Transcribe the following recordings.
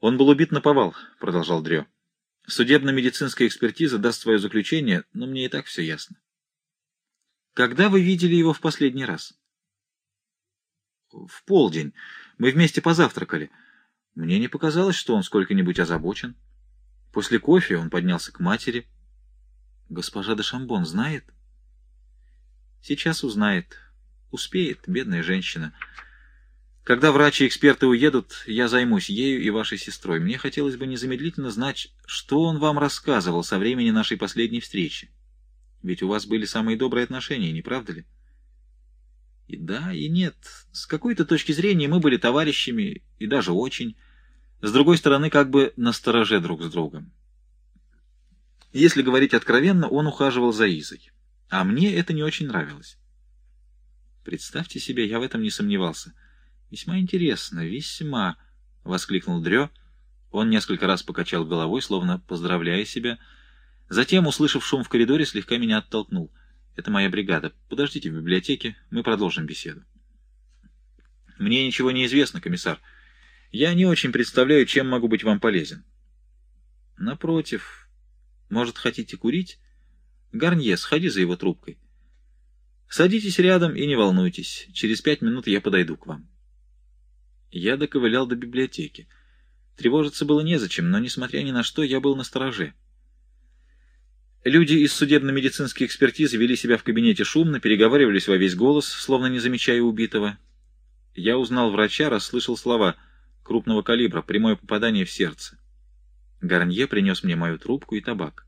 Он был убит на повал, — продолжал Дрё. Судебно-медицинская экспертиза даст свое заключение, но мне и так все ясно. Когда вы видели его в последний раз? В полдень. Мы вместе позавтракали. Мне не показалось, что он сколько-нибудь озабочен. После кофе он поднялся к матери. Госпожа де Шамбон знает? Сейчас узнает. Успеет, бедная женщина. Когда врачи и эксперты уедут, я займусь ею и вашей сестрой. Мне хотелось бы незамедлительно знать, что он вам рассказывал со времени нашей последней встречи. Ведь у вас были самые добрые отношения, не правда ли? И да, и нет. С какой-то точки зрения мы были товарищами, и даже очень. С другой стороны, как бы настороже друг с другом. Если говорить откровенно, он ухаживал за Изой. А мне это не очень нравилось. Представьте себе, я в этом не сомневался. «Весьма интересно, весьма!» — воскликнул Дрё. Он несколько раз покачал головой, словно поздравляя себя. Затем, услышав шум в коридоре, слегка меня оттолкнул. «Это моя бригада. Подождите в библиотеке, мы продолжим беседу». «Мне ничего не известно, комиссар. Я не очень представляю, чем могу быть вам полезен». «Напротив. Может, хотите курить? Гарнье, сходи за его трубкой. Садитесь рядом и не волнуйтесь. Через пять минут я подойду к вам». Я доковылял до библиотеки. Тревожиться было незачем, но, несмотря ни на что, я был настороже. Люди из судебно-медицинской экспертизы вели себя в кабинете шумно, переговаривались во весь голос, словно не замечая убитого. Я узнал врача, расслышал слова крупного калибра, прямое попадание в сердце. Гарнье принес мне мою трубку и табак.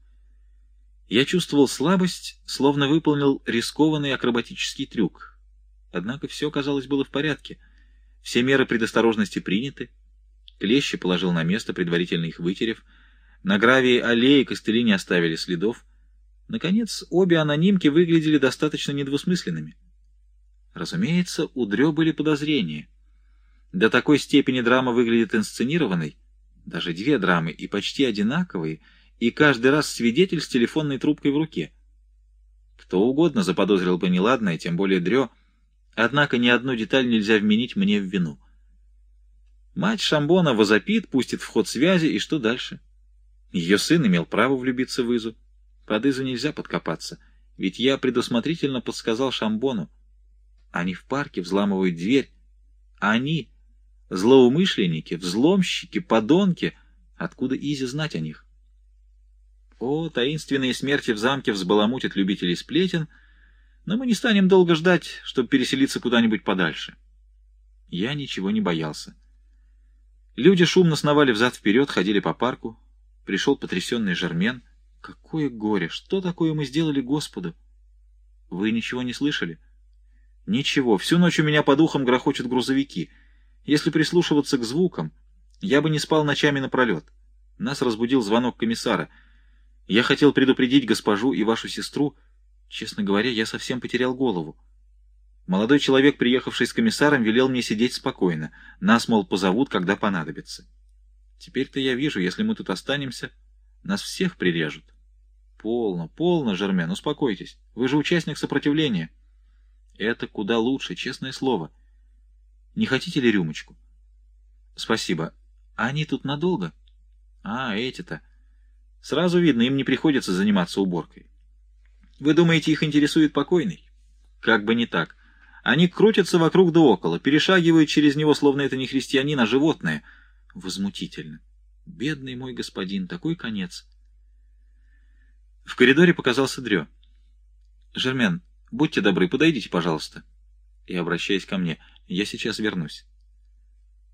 Я чувствовал слабость, словно выполнил рискованный акробатический трюк. Однако все, казалось, было в порядке — все меры предосторожности приняты. Клещи положил на место, предварительно их вытерев. На гравии аллеи костыли не оставили следов. Наконец, обе анонимки выглядели достаточно недвусмысленными. Разумеется, у Дрё были подозрения. До такой степени драма выглядит инсценированной, даже две драмы, и почти одинаковые, и каждый раз свидетель с телефонной трубкой в руке. Кто угодно заподозрил бы неладное, тем более Дрё — Однако ни одну деталь нельзя вменить мне в вину. Мать Шамбона возопит, пустит в ход связи, и что дальше? Ее сын имел право влюбиться в Изу. Под Изу нельзя подкопаться, ведь я предусмотрительно подсказал Шамбону. Они в парке взламывают дверь. Они — злоумышленники, взломщики, подонки. Откуда Изи знать о них? О, таинственные смерти в замке взбаламутят любителей сплетен — но мы не станем долго ждать, чтобы переселиться куда-нибудь подальше. Я ничего не боялся. Люди шумно сновали взад-вперед, ходили по парку. Пришел потрясенный Жермен. Какое горе! Что такое мы сделали Господу? Вы ничего не слышали? Ничего. Всю ночь у меня по духам грохочут грузовики. Если прислушиваться к звукам, я бы не спал ночами напролет. Нас разбудил звонок комиссара. Я хотел предупредить госпожу и вашу сестру, Честно говоря, я совсем потерял голову. Молодой человек, приехавший с комиссаром, велел мне сидеть спокойно. Нас, мол, позовут, когда понадобится. Теперь-то я вижу, если мы тут останемся, нас всех прирежут. Полно, полно, Жермен, успокойтесь. Вы же участник сопротивления. Это куда лучше, честное слово. Не хотите ли рюмочку? Спасибо. А они тут надолго? А, эти-то. Сразу видно, им не приходится заниматься уборкой. Вы думаете, их интересует покойный? Как бы не так. Они крутятся вокруг да около, перешагивают через него, словно это не христианин, а животное. Возмутительно. Бедный мой господин, такой конец. В коридоре показался Дрё. «Жермен, будьте добры, подойдите, пожалуйста». И, обращаясь ко мне, «Я сейчас вернусь».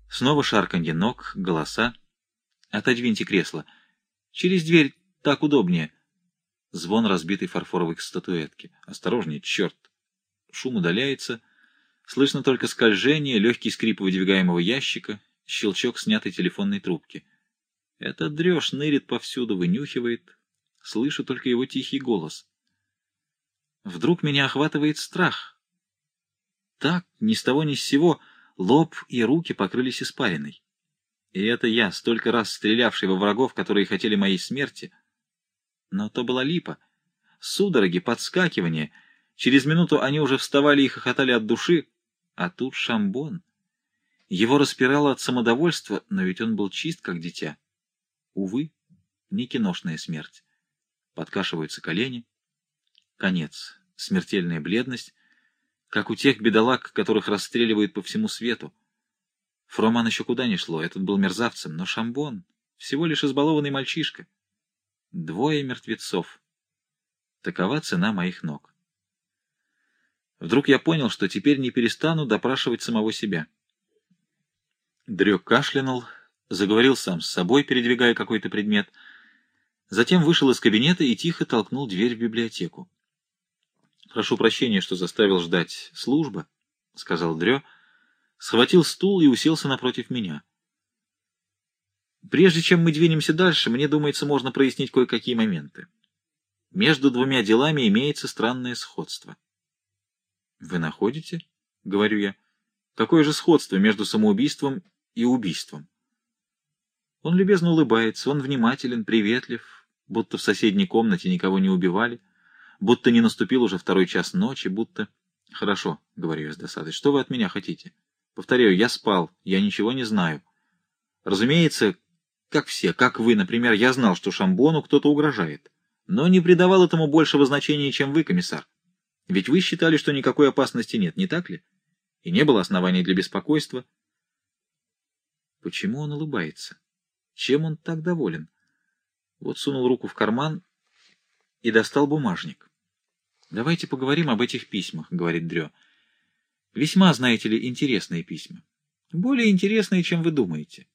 Снова шарканье ног, голоса. «Отодвиньте кресло. Через дверь так удобнее». Звон разбитой фарфоровой статуэтки. Осторожнее, черт! Шум удаляется. Слышно только скольжение, легкий скрип выдвигаемого ящика, щелчок снятой телефонной трубки. Этот дрёж нырит повсюду, вынюхивает. Слышу только его тихий голос. Вдруг меня охватывает страх. Так, ни с того ни с сего, лоб и руки покрылись испариной. И это я, столько раз стрелявший во врагов, которые хотели моей смерти — но то была липа. Судороги, подскакивания. Через минуту они уже вставали и хохотали от души. А тут шамбон. Его распирало от самодовольства, но ведь он был чист, как дитя. Увы, не киношная смерть. Подкашиваются колени. Конец. Смертельная бледность, как у тех бедолаг, которых расстреливают по всему свету. Фроман еще куда ни шло, этот был мерзавцем, но Шамбон — всего лишь избалованный мальчишка. Двое мертвецов. Такова цена моих ног. Вдруг я понял, что теперь не перестану допрашивать самого себя. Дрек кашлянул, заговорил сам с собой, передвигая какой-то предмет, затем вышел из кабинета и тихо толкнул дверь в библиотеку. «Прошу прощения, что заставил ждать служба», — сказал Дрё, схватил стул и уселся напротив меня. «Прежде чем мы двинемся дальше, мне думается, можно прояснить кое-какие моменты. Между двумя делами имеется странное сходство». «Вы находите?» — говорю я. «Какое же сходство между самоубийством и убийством?» Он любезно улыбается, он внимателен, приветлив, будто в соседней комнате никого не убивали, будто не наступил уже второй час ночи, будто... «Хорошо», — говорю я с досадой, — «что вы от меня хотите?» «Повторяю, я спал, я ничего не знаю. Разумеется, как все, как вы, например, я знал, что Шамбону кто-то угрожает, но не придавал этому большего значения, чем вы, комиссар. Ведь вы считали, что никакой опасности нет, не так ли? И не было оснований для беспокойства. Почему он улыбается? Чем он так доволен? Вот сунул руку в карман и достал бумажник. «Давайте поговорим об этих письмах», — говорит Дрё. «Весьма, знаете ли, интересные письма. Более интересные, чем вы думаете.